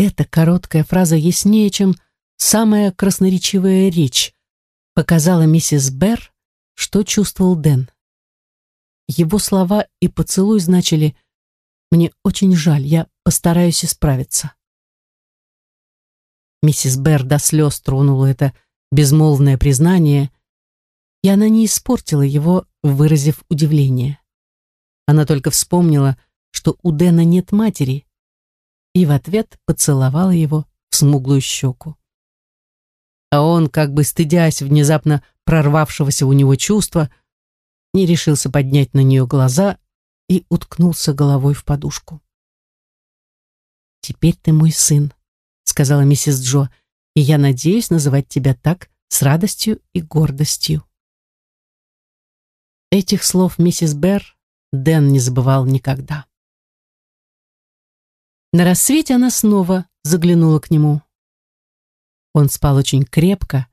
эта короткая фраза яснее, чем самая красноречивая речь, показала миссис Берр, что чувствовал Дэн. Его слова и поцелуй значили «Мне очень жаль, я постараюсь исправиться». Миссис Берр до слез тронула это безмолвное признание, и она не испортила его, выразив удивление. Она только вспомнила, что у Дэна нет матери, и в ответ поцеловала его в смуглую щеку. А он, как бы стыдясь внезапно прорвавшегося у него чувства, не решился поднять на нее глаза и уткнулся головой в подушку. «Теперь ты мой сын», — сказала миссис Джо, «и я надеюсь называть тебя так с радостью и гордостью». Этих слов миссис Берр Дэн не забывал никогда. На рассвете она снова заглянула к нему. Он спал очень крепко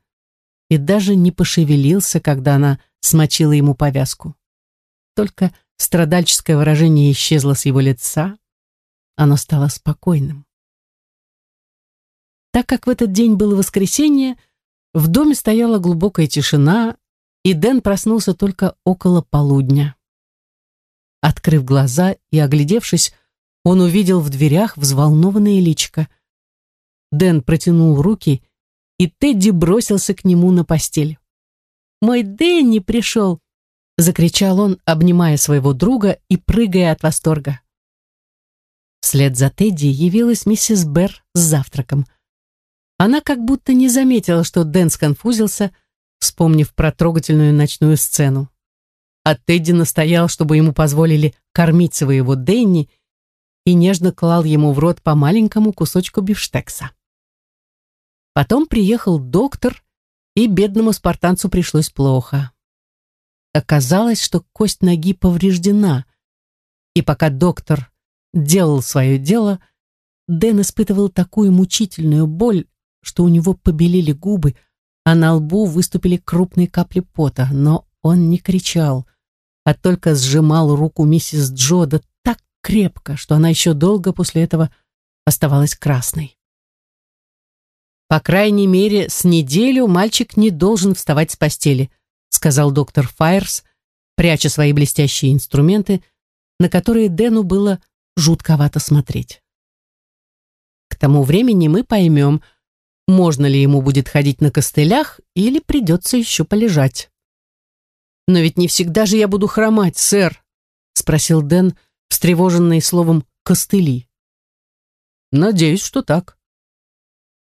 и даже не пошевелился, когда она смочила ему повязку. Только страдальческое выражение исчезло с его лица, оно стало спокойным. Так как в этот день было воскресенье, в доме стояла глубокая тишина, и Дэн проснулся только около полудня. Открыв глаза и оглядевшись, он увидел в дверях взволнованное личико. Дэн протянул руки, и Тедди бросился к нему на постель. «Мой Дэнни пришел!» — закричал он, обнимая своего друга и прыгая от восторга. Вслед за Тедди явилась миссис Берр с завтраком. Она как будто не заметила, что Дэн сконфузился, вспомнив про трогательную ночную сцену. А Тедди настоял, чтобы ему позволили кормить своего Дэнни, и нежно клал ему в рот по маленькому кусочку бифштекса. Потом приехал доктор, и бедному спартанцу пришлось плохо. Оказалось, что кость ноги повреждена, и пока доктор делал свое дело, Дэн испытывал такую мучительную боль, что у него побелели губы, а на лбу выступили крупные капли пота, но он не кричал, а только сжимал руку миссис Джо да крепко, что она еще долго после этого оставалась красной. «По крайней мере, с неделю мальчик не должен вставать с постели», сказал доктор Файерс, пряча свои блестящие инструменты, на которые Дэну было жутковато смотреть. К тому времени мы поймем, можно ли ему будет ходить на костылях или придется еще полежать. «Но ведь не всегда же я буду хромать, сэр», спросил Дэн, встревоженный словом «костыли». «Надеюсь, что так».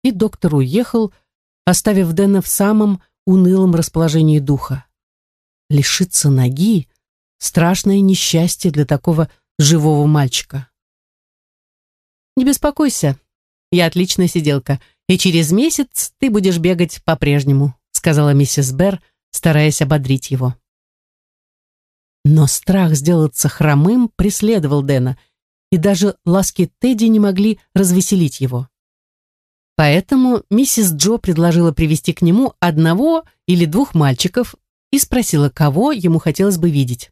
И доктор уехал, оставив Дэна в самом унылом расположении духа. Лишиться ноги — страшное несчастье для такого живого мальчика. «Не беспокойся, я отличная сиделка, и через месяц ты будешь бегать по-прежнему», сказала миссис Берр, стараясь ободрить его. Но страх сделаться хромым преследовал Дэна, и даже ласки Тедди не могли развеселить его. Поэтому миссис Джо предложила привести к нему одного или двух мальчиков и спросила, кого ему хотелось бы видеть.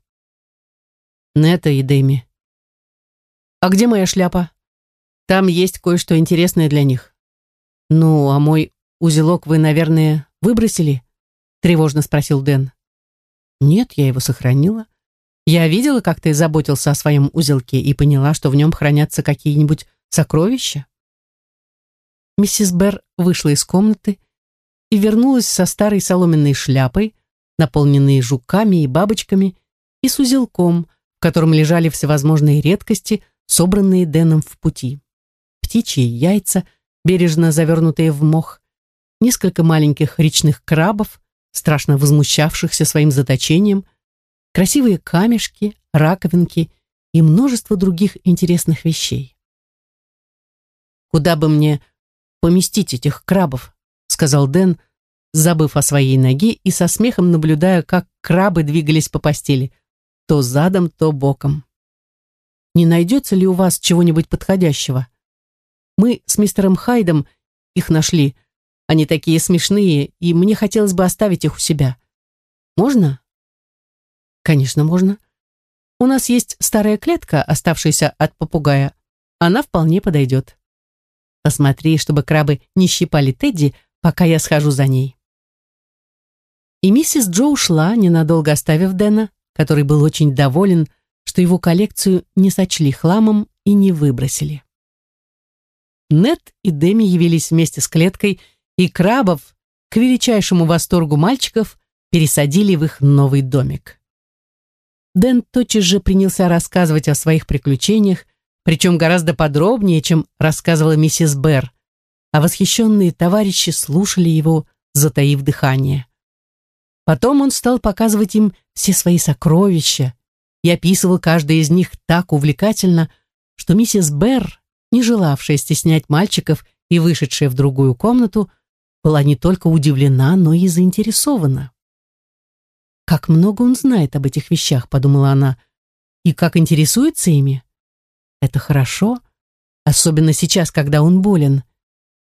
Нета и Дэми. «А где моя шляпа? Там есть кое-что интересное для них». «Ну, а мой узелок вы, наверное, выбросили?» тревожно спросил Дэн. «Нет, я его сохранила. Я видела, как ты заботился о своем узелке и поняла, что в нем хранятся какие-нибудь сокровища. Миссис Берр вышла из комнаты и вернулась со старой соломенной шляпой, наполненной жуками и бабочками, и с узелком, в котором лежали всевозможные редкости, собранные Дэном в пути. Птичьи яйца, бережно завернутые в мох, несколько маленьких речных крабов, страшно возмущавшихся своим заточением – красивые камешки, раковинки и множество других интересных вещей. «Куда бы мне поместить этих крабов?» — сказал Дэн, забыв о своей ноге и со смехом наблюдая, как крабы двигались по постели, то задом, то боком. «Не найдется ли у вас чего-нибудь подходящего? Мы с мистером Хайдом их нашли. Они такие смешные, и мне хотелось бы оставить их у себя. Можно?» Конечно, можно. У нас есть старая клетка, оставшаяся от попугая. Она вполне подойдет. Посмотри, чтобы крабы не щипали Тедди, пока я схожу за ней. И миссис Джо ушла, ненадолго оставив Дэна, который был очень доволен, что его коллекцию не сочли хламом и не выбросили. Нет и Деми явились вместе с клеткой, и крабов, к величайшему восторгу мальчиков, пересадили в их новый домик. Дэн тотчас же принялся рассказывать о своих приключениях, причем гораздо подробнее, чем рассказывала миссис Берр, а восхищенные товарищи слушали его, затаив дыхание. Потом он стал показывать им все свои сокровища и описывал каждое из них так увлекательно, что миссис Берр, не желавшая стеснять мальчиков и вышедшая в другую комнату, была не только удивлена, но и заинтересована. «Как много он знает об этих вещах», — подумала она, «и как интересуется ими. Это хорошо, особенно сейчас, когда он болен.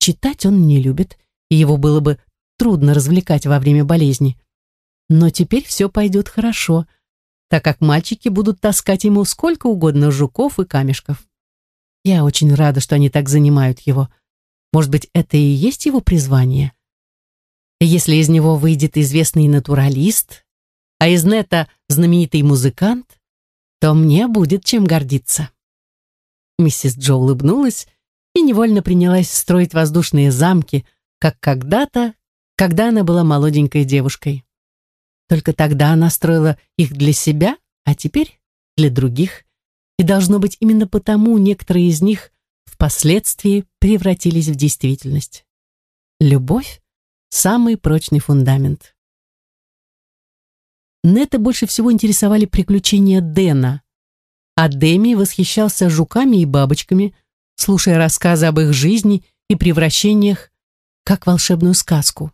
Читать он не любит, и его было бы трудно развлекать во время болезни. Но теперь все пойдет хорошо, так как мальчики будут таскать ему сколько угодно жуков и камешков. Я очень рада, что они так занимают его. Может быть, это и есть его призвание? Если из него выйдет известный натуралист, а из Нета знаменитый музыкант, то мне будет чем гордиться. Миссис Джо улыбнулась и невольно принялась строить воздушные замки, как когда-то, когда она была молоденькой девушкой. Только тогда она строила их для себя, а теперь для других. И должно быть именно потому некоторые из них впоследствии превратились в действительность. Любовь – самый прочный фундамент. Нета больше всего интересовали приключения Дэна, а Дэми восхищался жуками и бабочками, слушая рассказы об их жизни и превращениях, как волшебную сказку.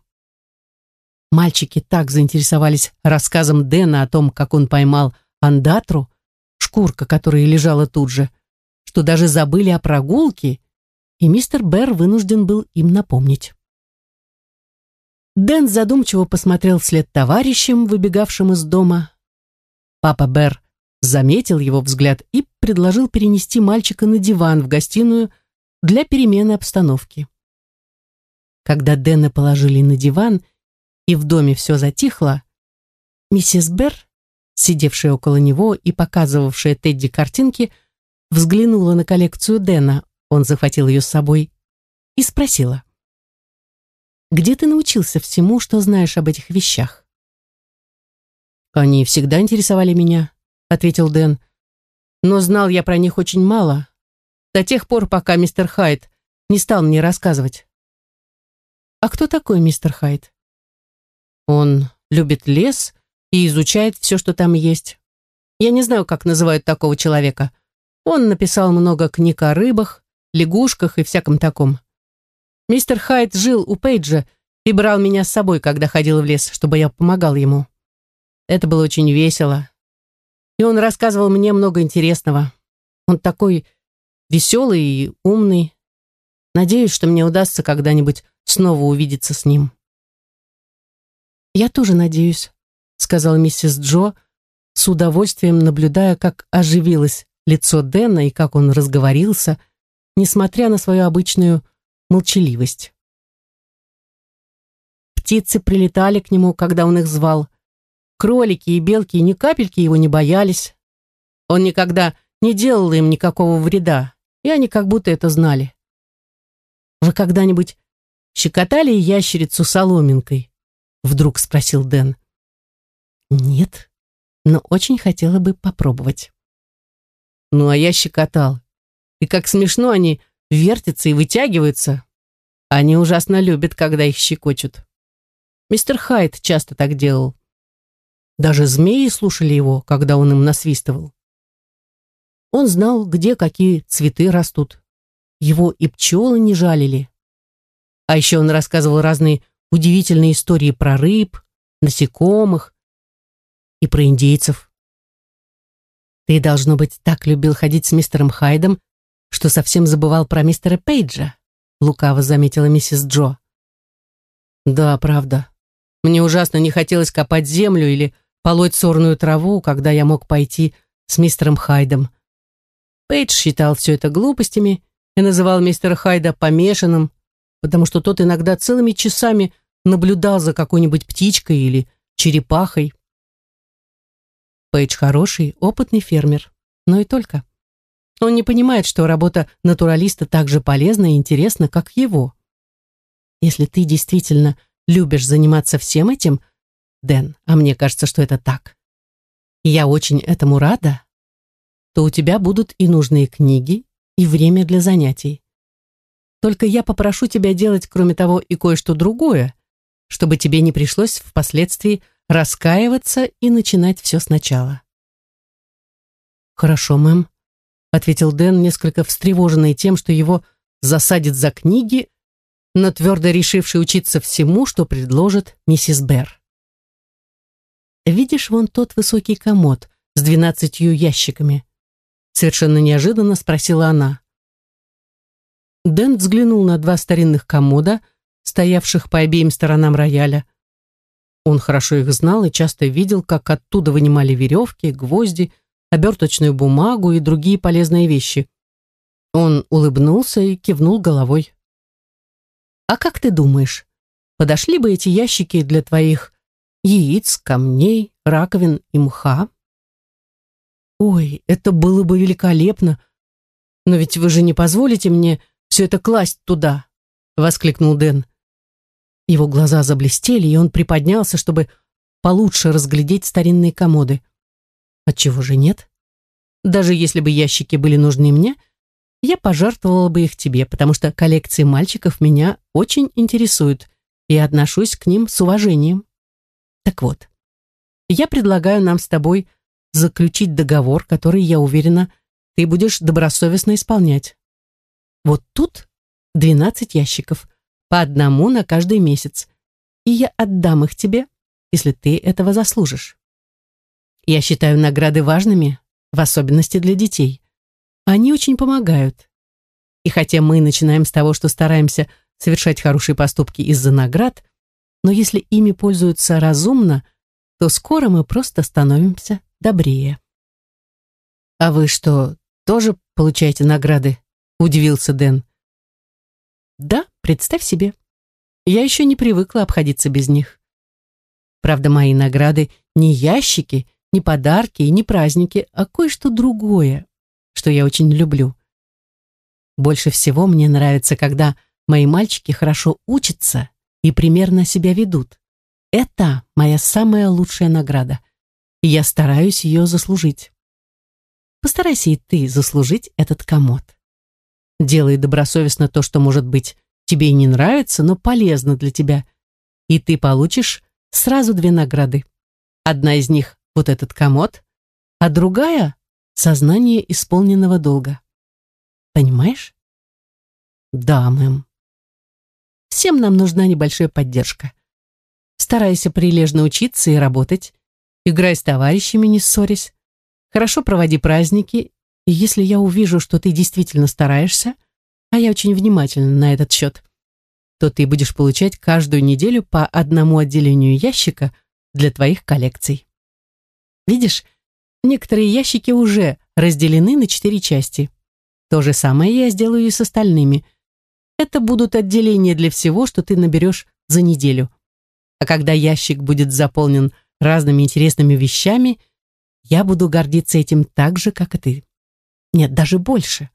Мальчики так заинтересовались рассказом Дэна о том, как он поймал андатру, шкурка которой лежала тут же, что даже забыли о прогулке, и мистер Берр вынужден был им напомнить. Дэн задумчиво посмотрел вслед товарищам, выбегавшим из дома. Папа Берр заметил его взгляд и предложил перенести мальчика на диван в гостиную для перемены обстановки. Когда Дэна положили на диван, и в доме все затихло, миссис Берр, сидевшая около него и показывавшая Тедди картинки, взглянула на коллекцию Дэна, он захватил ее с собой, и спросила. «Где ты научился всему, что знаешь об этих вещах?» «Они всегда интересовали меня», — ответил Дэн. «Но знал я про них очень мало, до тех пор, пока мистер Хайт не стал мне рассказывать». «А кто такой мистер Хайт?» Он любит лес и изучает все, что там есть. Я не знаю, как называют такого человека. Он написал много книг о рыбах, лягушках и всяком таком. Мистер Хайт жил у Пейджа и брал меня с собой, когда ходил в лес, чтобы я помогал ему. Это было очень весело. И он рассказывал мне много интересного. Он такой веселый и умный. Надеюсь, что мне удастся когда-нибудь снова увидеться с ним. «Я тоже надеюсь», — сказала миссис Джо, с удовольствием наблюдая, как оживилось лицо Дэна и как он разговорился, несмотря на свою обычную молчаливость. Птицы прилетали к нему, когда он их звал. Кролики и белки ни капельки его не боялись. Он никогда не делал им никакого вреда, и они как будто это знали. Вы когда-нибудь щекотали ящерицу соломинкой? Вдруг спросил Дэн. Нет, но очень хотела бы попробовать. Ну, а я щекотал. И как смешно они вертятся и вытягиваются. Они ужасно любят, когда их щекочут. Мистер Хайт часто так делал. Даже змеи слушали его, когда он им насвистывал. Он знал, где какие цветы растут. Его и пчелы не жалили. А еще он рассказывал разные удивительные истории про рыб, насекомых и про индейцев. Ты, должно быть, так любил ходить с мистером Хайдом, что совсем забывал про мистера Пейджа, лукаво заметила миссис Джо. Да, правда. Мне ужасно не хотелось копать землю или полоть сорную траву, когда я мог пойти с мистером Хайдом. Пейдж считал все это глупостями и называл мистера Хайда помешанным, потому что тот иногда целыми часами наблюдал за какой-нибудь птичкой или черепахой. Пейдж хороший, опытный фермер, но и только. Он не понимает, что работа натуралиста так же полезна и интересна, как его. Если ты действительно любишь заниматься всем этим, Дэн, а мне кажется, что это так, и я очень этому рада, то у тебя будут и нужные книги, и время для занятий. Только я попрошу тебя делать, кроме того, и кое-что другое, чтобы тебе не пришлось впоследствии раскаиваться и начинать все сначала. «Хорошо, мэм», — ответил Дэн, несколько встревоженный тем, что его засадит за книги, но твердо решивший учиться всему, что предложит миссис Берр. «Видишь вон тот высокий комод с двенадцатью ящиками?» Совершенно неожиданно спросила она. Дэн взглянул на два старинных комода, стоявших по обеим сторонам рояля. Он хорошо их знал и часто видел, как оттуда вынимали веревки, гвозди, оберточную бумагу и другие полезные вещи. Он улыбнулся и кивнул головой. «А как ты думаешь, подошли бы эти ящики для твоих яиц, камней, раковин и мха?» «Ой, это было бы великолепно! Но ведь вы же не позволите мне все это класть туда!» — воскликнул Дэн. Его глаза заблестели, и он приподнялся, чтобы получше разглядеть старинные комоды. Отчего же нет? Даже если бы ящики были нужны мне, я пожертвовала бы их тебе, потому что коллекции мальчиков меня очень интересуют, и отношусь к ним с уважением. Так вот, я предлагаю нам с тобой заключить договор, который, я уверена, ты будешь добросовестно исполнять. Вот тут 12 ящиков, по одному на каждый месяц, и я отдам их тебе, если ты этого заслужишь. Я считаю награды важными, в особенности для детей. Они очень помогают. И хотя мы начинаем с того, что стараемся совершать хорошие поступки из-за наград, но если ими пользуются разумно, то скоро мы просто становимся добрее. «А вы что, тоже получаете награды?» – удивился Дэн. «Да, представь себе. Я еще не привыкла обходиться без них. Правда, мои награды не ящики, не подарки и не праздники, а кое-что другое, что я очень люблю. Больше всего мне нравится, когда мои мальчики хорошо учатся и примерно себя ведут. Это моя самая лучшая награда – и я стараюсь ее заслужить. Постарайся и ты заслужить этот комод. Делай добросовестно то, что, может быть, тебе и не нравится, но полезно для тебя, и ты получишь сразу две награды. Одна из них — вот этот комод, а другая — сознание исполненного долга. Понимаешь? Да, мэм. Всем нам нужна небольшая поддержка. Старайся прилежно учиться и работать, Играй с товарищами, не ссорясь. Хорошо проводи праздники. И если я увижу, что ты действительно стараешься, а я очень внимательна на этот счет, то ты будешь получать каждую неделю по одному отделению ящика для твоих коллекций. Видишь, некоторые ящики уже разделены на четыре части. То же самое я сделаю и с остальными. Это будут отделения для всего, что ты наберешь за неделю. А когда ящик будет заполнен разными интересными вещами, я буду гордиться этим так же, как и ты. Нет, даже больше.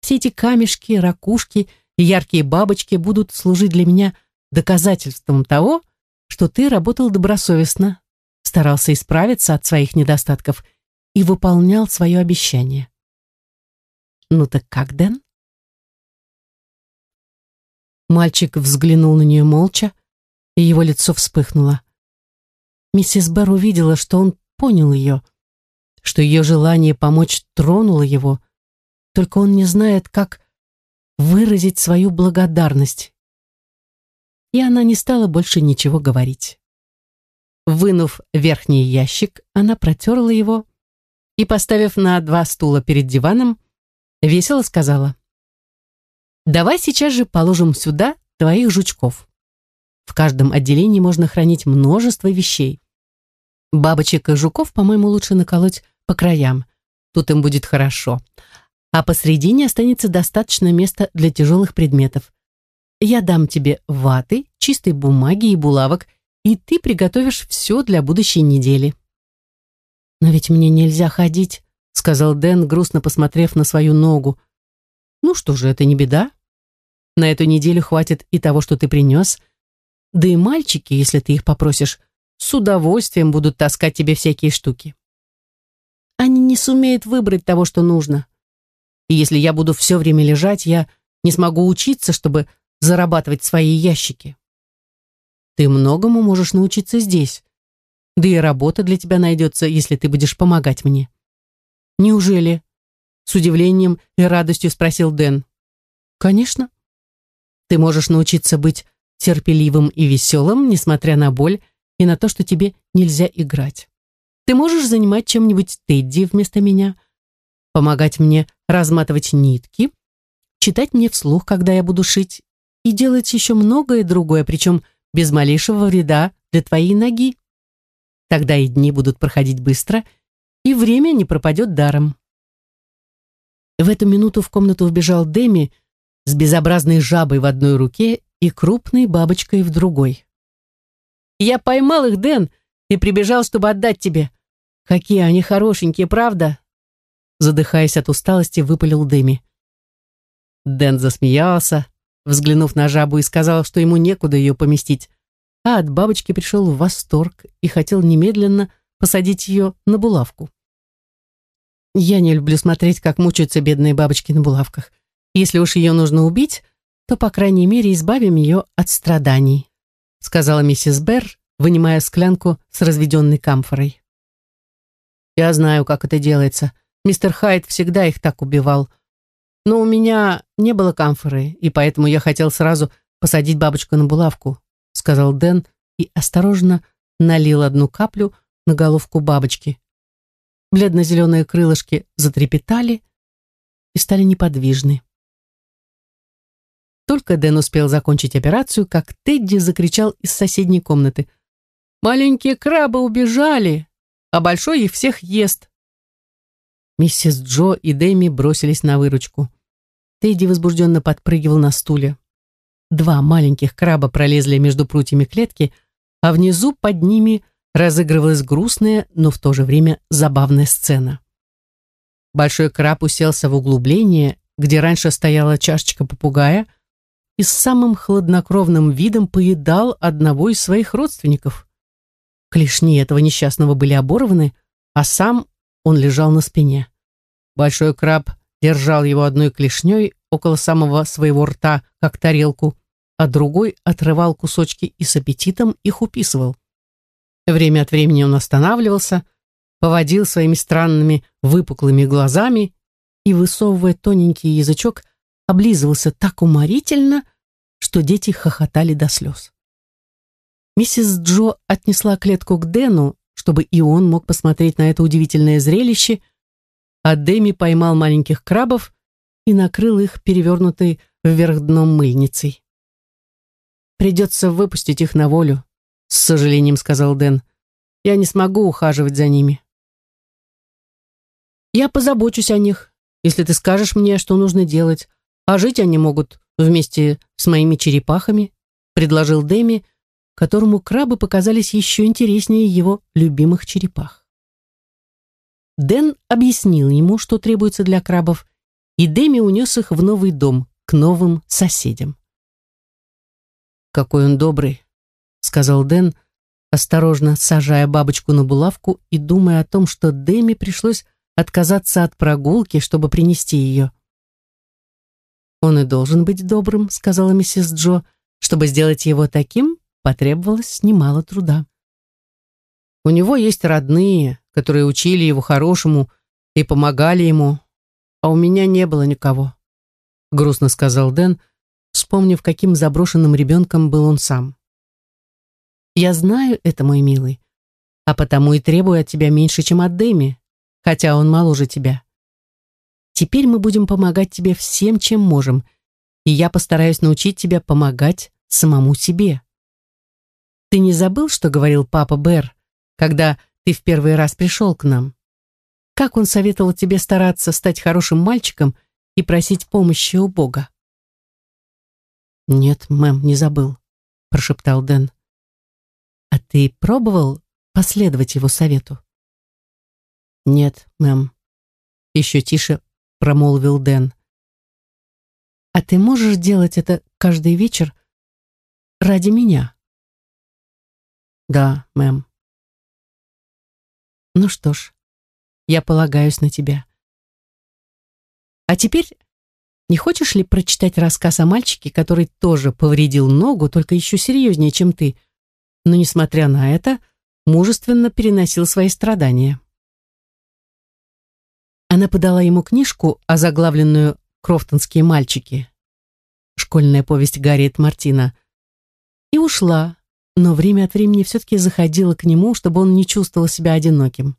Все эти камешки, ракушки и яркие бабочки будут служить для меня доказательством того, что ты работал добросовестно, старался исправиться от своих недостатков и выполнял свое обещание. Ну так как, Дэн? Мальчик взглянул на нее молча, и его лицо вспыхнуло. Миссис Берр увидела, что он понял ее, что ее желание помочь тронуло его, только он не знает, как выразить свою благодарность. И она не стала больше ничего говорить. Вынув верхний ящик, она протерла его и, поставив на два стула перед диваном, весело сказала, «Давай сейчас же положим сюда твоих жучков. В каждом отделении можно хранить множество вещей. Бабочек и жуков, по-моему, лучше наколоть по краям. Тут им будет хорошо. а посредине останется достаточно места для тяжелых предметов. Я дам тебе ваты, чистой бумаги и булавок, и ты приготовишь все для будущей недели. «Но ведь мне нельзя ходить», — сказал Дэн, грустно посмотрев на свою ногу. «Ну что же, это не беда. На эту неделю хватит и того, что ты принес. Да и мальчики, если ты их попросишь, с удовольствием будут таскать тебе всякие штуки. Они не сумеют выбрать того, что нужно. И если я буду все время лежать, я не смогу учиться, чтобы зарабатывать свои ящики. Ты многому можешь научиться здесь. Да и работа для тебя найдется, если ты будешь помогать мне. Неужели? С удивлением и радостью спросил Дэн. Конечно. Ты можешь научиться быть терпеливым и веселым, несмотря на боль и на то, что тебе нельзя играть. Ты можешь занимать чем-нибудь Тедди вместо меня, помогать мне разматывать нитки, читать мне вслух, когда я буду шить, и делать еще многое другое, причем без малейшего вреда для твоей ноги. Тогда и дни будут проходить быстро, и время не пропадет даром. В эту минуту в комнату вбежал Деми с безобразной жабой в одной руке и крупной бабочкой в другой. «Я поймал их, Дэн, и прибежал, чтобы отдать тебе. Какие они хорошенькие, правда?» Задыхаясь от усталости, выпалил Деми. Дэн засмеялся, взглянув на жабу, и сказал, что ему некуда ее поместить, а от бабочки пришел в восторг и хотел немедленно посадить ее на булавку. Я не люблю смотреть, как мучаются бедные бабочки на булавках. Если уж ее нужно убить, то, по крайней мере, избавим ее от страданий», сказала миссис Берр, вынимая склянку с разведенной камфорой. «Я знаю, как это делается. Мистер Хайд всегда их так убивал. Но у меня не было камфоры, и поэтому я хотел сразу посадить бабочку на булавку сказал Дэн и осторожно налил одну каплю на головку бабочки. Бледно-зеленые крылышки затрепетали и стали неподвижны. Только Дэн успел закончить операцию, как Тедди закричал из соседней комнаты. «Маленькие крабы убежали, а большой их всех ест!» Миссис Джо и Дэми бросились на выручку. Тедди возбужденно подпрыгивал на стуле. Два маленьких краба пролезли между прутьями клетки, а внизу под ними разыгрывалась грустная, но в то же время забавная сцена. Большой краб уселся в углубление, где раньше стояла чашечка попугая, и с самым хладнокровным видом поедал одного из своих родственников. Клешни этого несчастного были оборваны, а сам он лежал на спине. Большой краб держал его одной клешней около самого своего рта, как тарелку, а другой отрывал кусочки и с аппетитом их уписывал. Время от времени он останавливался, поводил своими странными выпуклыми глазами и, высовывая тоненький язычок, облизывался так уморительно, что дети хохотали до слез. Миссис Джо отнесла клетку к Дэну, чтобы и он мог посмотреть на это удивительное зрелище, а Дэми поймал маленьких крабов и накрыл их перевернутой вверх дном мыльницей. Придется выпустить их на волю, с сожалением сказал Дэн. Я не смогу ухаживать за ними. Я позабочусь о них, если ты скажешь мне, что нужно делать, а жить они могут вместе с моими черепахами, предложил Дэми, которому крабы показались еще интереснее его любимых черепах. Дэн объяснил ему, что требуется для крабов, и Дэми унес их в новый дом, к новым соседям. «Какой он добрый», — сказал Дэн, осторожно сажая бабочку на булавку и думая о том, что Дэми пришлось отказаться от прогулки, чтобы принести ее. «Он и должен быть добрым», — сказала миссис Джо. «Чтобы сделать его таким, потребовалось немало труда». «У него есть родные, которые учили его хорошему и помогали ему, а у меня не было никого», — грустно сказал Дэн, — вспомнив, каким заброшенным ребенком был он сам. «Я знаю это, мой милый, а потому и требую от тебя меньше, чем от Дэми, хотя он моложе тебя. Теперь мы будем помогать тебе всем, чем можем, и я постараюсь научить тебя помогать самому себе. Ты не забыл, что говорил папа Бэр, когда ты в первый раз пришел к нам? Как он советовал тебе стараться стать хорошим мальчиком и просить помощи у Бога. «Нет, мэм, не забыл», — прошептал Дэн. «А ты пробовал последовать его совету?» «Нет, мэм», — еще тише промолвил Дэн. «А ты можешь делать это каждый вечер ради меня?» «Да, мэм». «Ну что ж, я полагаюсь на тебя. А теперь не хочешь ли прочитать рассказ о мальчике, который тоже повредил ногу, только еще серьезнее, чем ты, но, несмотря на это, мужественно переносил свои страдания?» Она подала ему книжку, озаглавленную «Крофтонские мальчики», школьная повесть Гарриет Мартина, и ушла, но время от времени все-таки заходила к нему, чтобы он не чувствовал себя одиноким.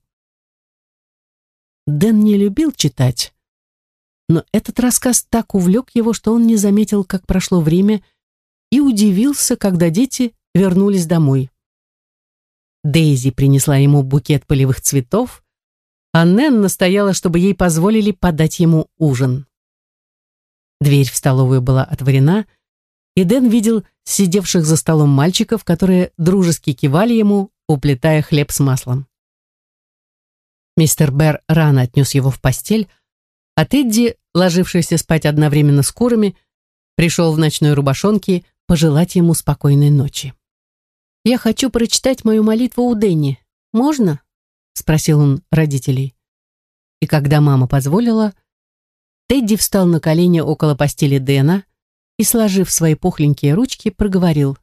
Дэн не любил читать, но этот рассказ так увлек его, что он не заметил, как прошло время, и удивился, когда дети вернулись домой. Дейзи принесла ему букет полевых цветов, а Нэн настояла, чтобы ей позволили подать ему ужин. Дверь в столовую была отворена, и Дэн видел сидевших за столом мальчиков, которые дружески кивали ему, уплетая хлеб с маслом. Мистер Бэр рано отнес его в постель, а Тедди, ложившийся спать одновременно с курами, пришел в ночной рубашонке пожелать ему спокойной ночи. «Я хочу прочитать мою молитву у Дэнни. Можно?» — спросил он родителей. И когда мама позволила, Тедди встал на колени около постели Дэна и, сложив свои пухленькие ручки, проговорил.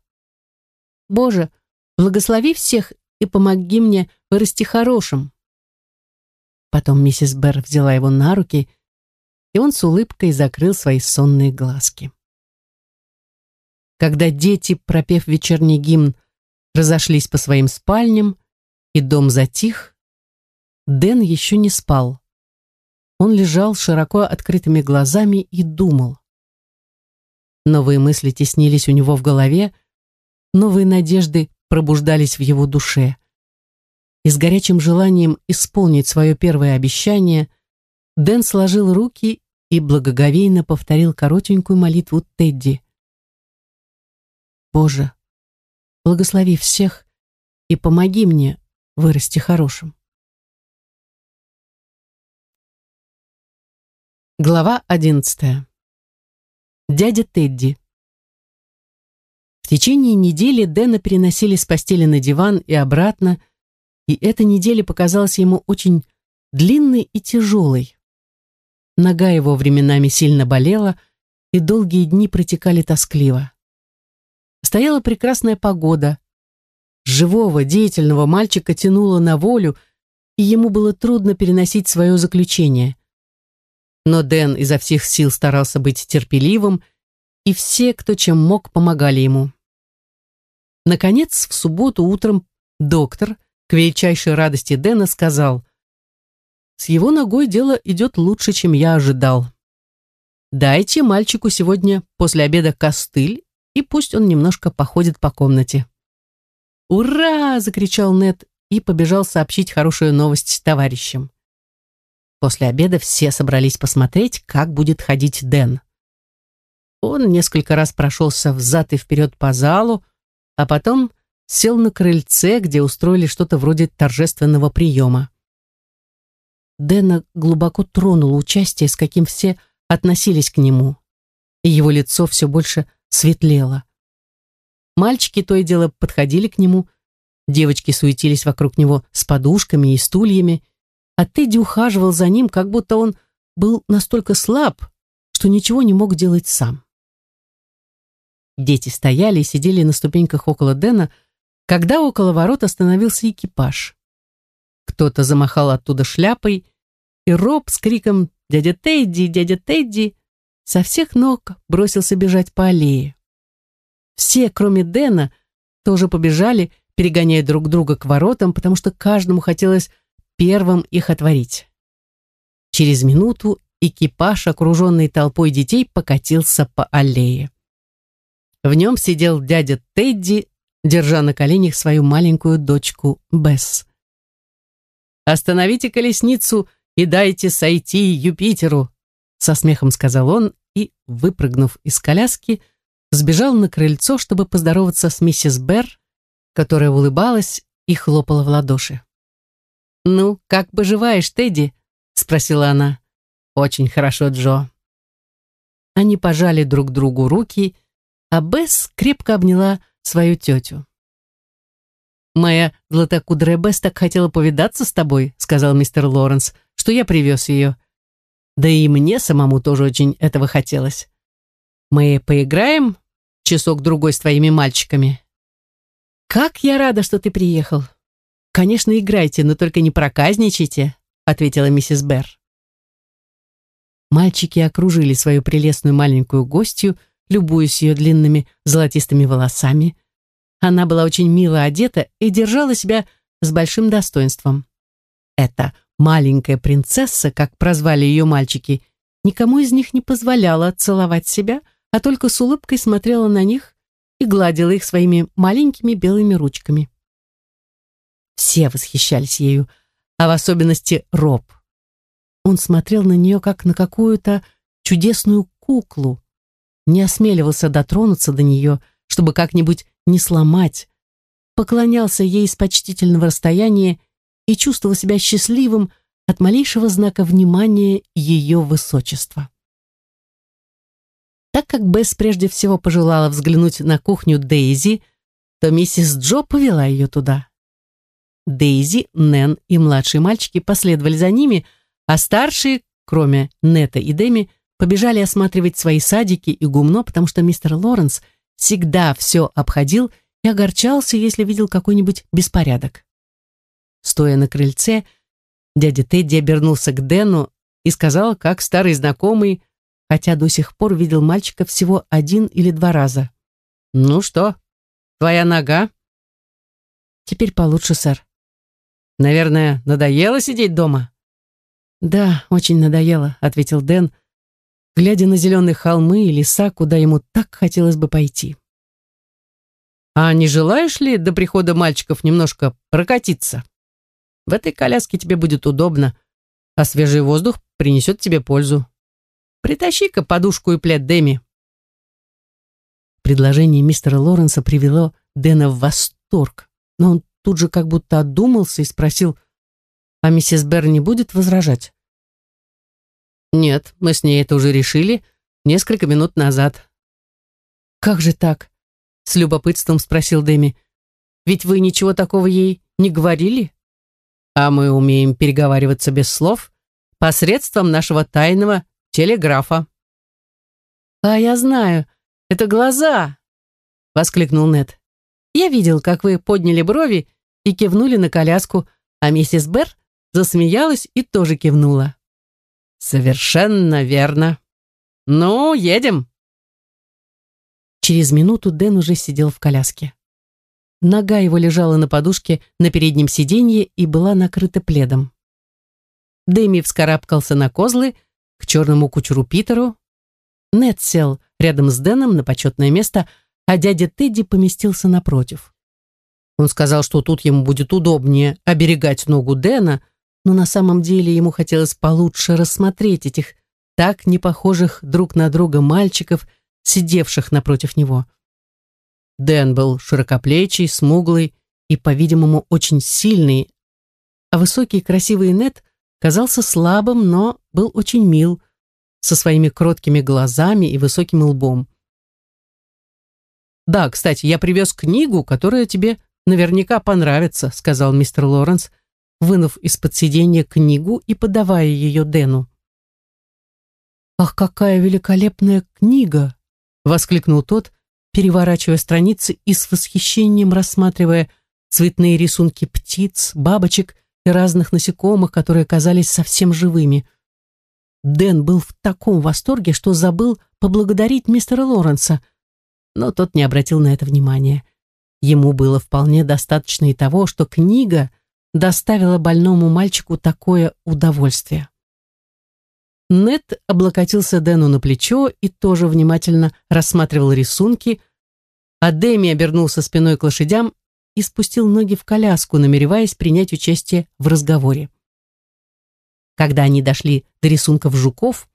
«Боже, благослови всех и помоги мне вырасти хорошим». Потом миссис Берр взяла его на руки и он с улыбкой закрыл свои сонные глазки. Когда дети, пропев вечерний гимн, разошлись по своим спальням, и дом затих, Дэн еще не спал. Он лежал широко открытыми глазами и думал. Новые мысли теснились у него в голове, новые надежды пробуждались в его душе. И с горячим желанием исполнить свое первое обещание, Дэн сложил руки и благоговейно повторил коротенькую молитву Тедди. «Боже, благослови всех и помоги мне вырасти хорошим». Глава одиннадцатая. Дядя Тедди. В течение недели Дэна переносили с постели на диван и обратно, и эта неделя показалась ему очень длинной и тяжелой. Нога его временами сильно болела, и долгие дни протекали тоскливо. Стояла прекрасная погода. Живого, деятельного мальчика тянуло на волю, и ему было трудно переносить свое заключение. Но Дэн изо всех сил старался быть терпеливым, и все, кто чем мог, помогали ему. Наконец, в субботу утром доктор, к величайшей радости Дэна, сказал, с его ногой дело идет лучше, чем я ожидал. Дайте мальчику сегодня после обеда костыль, и пусть он немножко походит по комнате. «Ура!» — закричал Нед и побежал сообщить хорошую новость товарищам. После обеда все собрались посмотреть, как будет ходить Дэн. Он несколько раз прошелся взад и вперед по залу, а потом сел на крыльце, где устроили что-то вроде торжественного приема. Дэна глубоко тронуло участие, с каким все относились к нему, и его лицо все больше светлело. Мальчики то и дело подходили к нему, девочки суетились вокруг него с подушками и стульями, а Тедди ухаживал за ним, как будто он был настолько слаб, что ничего не мог делать сам. Дети стояли и сидели на ступеньках около Дэна, когда около ворот остановился экипаж. Кто-то замахал оттуда шляпой, и Роб с криком «Дядя Тедди! Дядя Тедди!» со всех ног бросился бежать по аллее. Все, кроме Дэна, тоже побежали, перегоняя друг друга к воротам, потому что каждому хотелось первым их отворить. Через минуту экипаж, окруженный толпой детей, покатился по аллее. В нем сидел дядя Тедди, держа на коленях свою маленькую дочку Бесс. «Остановите колесницу и дайте сойти Юпитеру», со смехом сказал он и, выпрыгнув из коляски, сбежал на крыльцо, чтобы поздороваться с миссис Берр, которая улыбалась и хлопала в ладоши. «Ну, как поживаешь, Тедди?» — спросила она. «Очень хорошо, Джо». Они пожали друг другу руки, а Бесс крепко обняла свою тетю. «Моя златокудрая Бесс так хотела повидаться с тобой», — сказал мистер Лоренс, «что я привез ее. Да и мне самому тоже очень этого хотелось. Мы поиграем часок-другой с твоими мальчиками?» «Как я рада, что ты приехал!» «Конечно, играйте, но только не проказничайте», — ответила миссис Берр. Мальчики окружили свою прелестную маленькую гостью, любуясь ее длинными золотистыми волосами. Она была очень мило одета и держала себя с большим достоинством. Эта маленькая принцесса, как прозвали ее мальчики, никому из них не позволяла целовать себя, а только с улыбкой смотрела на них и гладила их своими маленькими белыми ручками. Все восхищались ею, а в особенности Роб. Он смотрел на нее, как на какую-то чудесную куклу, не осмеливался дотронуться до нее, чтобы как-нибудь не сломать, поклонялся ей с почтительного расстояния и чувствовал себя счастливым от малейшего знака внимания ее высочества. Так как Бесс прежде всего пожелала взглянуть на кухню Дейзи, то миссис Джо повела ее туда. Дейзи, Нэн и младшие мальчики последовали за ними, а старшие, кроме Нета и Дэми, побежали осматривать свои садики и гумно, потому что мистер Лоренс всегда все обходил и огорчался, если видел какой-нибудь беспорядок. Стоя на крыльце, дядя Тедди обернулся к Дэну и сказал, как старый знакомый, хотя до сих пор видел мальчика всего один или два раза. «Ну что, твоя нога?» «Теперь получше, сэр». «Наверное, надоело сидеть дома?» «Да, очень надоело», — ответил Дэн, глядя на зеленые холмы и леса, куда ему так хотелось бы пойти. «А не желаешь ли до прихода мальчиков немножко прокатиться? В этой коляске тебе будет удобно, а свежий воздух принесет тебе пользу. Притащи-ка подушку и плед Дэми. Предложение мистера Лоренса привело Дэна в восторг, но он тут же как будто отдумался и спросил, а миссис Берр не будет возражать? Нет, мы с ней это уже решили несколько минут назад. Как же так? С любопытством спросил Дэми. Ведь вы ничего такого ей не говорили? А мы умеем переговариваться без слов посредством нашего тайного телеграфа. «А я знаю, это глаза!» — воскликнул Нед. «Я видел, как вы подняли брови и кивнули на коляску, а миссис Берр засмеялась и тоже кивнула». «Совершенно верно. Ну, едем!» Через минуту Дэн уже сидел в коляске. Нога его лежала на подушке на переднем сиденье и была накрыта пледом. Дэми вскарабкался на козлы, к черному кучеру Питеру. Нед сел рядом с Дэном на почетное место, а дядя Тедди поместился напротив. Он сказал, что тут ему будет удобнее оберегать ногу Дэна, но на самом деле ему хотелось получше рассмотреть этих так не похожих друг на друга мальчиков, сидевших напротив него. Дэн был широкоплечий, смуглый и, по-видимому, очень сильный, а высокий красивый Нед казался слабым, но был очень мил, со своими кроткими глазами и высоким лбом. «Да, кстати, я привез книгу, которая тебе наверняка понравится», сказал мистер Лоренс, вынув из-под сиденья книгу и подавая ее Дэну. «Ах, какая великолепная книга!» воскликнул тот, переворачивая страницы и с восхищением рассматривая цветные рисунки птиц, бабочек и разных насекомых, которые казались совсем живыми. Дэн был в таком восторге, что забыл поблагодарить мистера Лоренса, но тот не обратил на это внимания. Ему было вполне достаточно и того, что книга доставила больному мальчику такое удовольствие. Нед облокотился Дэну на плечо и тоже внимательно рассматривал рисунки, а Дэми обернулся спиной к лошадям и спустил ноги в коляску, намереваясь принять участие в разговоре. Когда они дошли до рисунков жуков,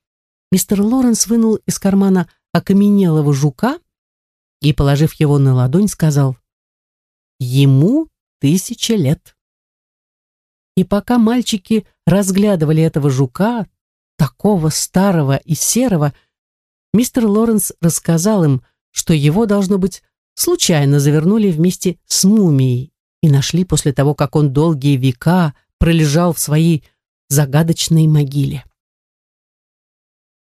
Мистер Лоренс вынул из кармана окаменелого жука и, положив его на ладонь, сказал «Ему тысяча лет». И пока мальчики разглядывали этого жука, такого старого и серого, мистер Лоренс рассказал им, что его, должно быть, случайно завернули вместе с мумией и нашли после того, как он долгие века пролежал в своей загадочной могиле.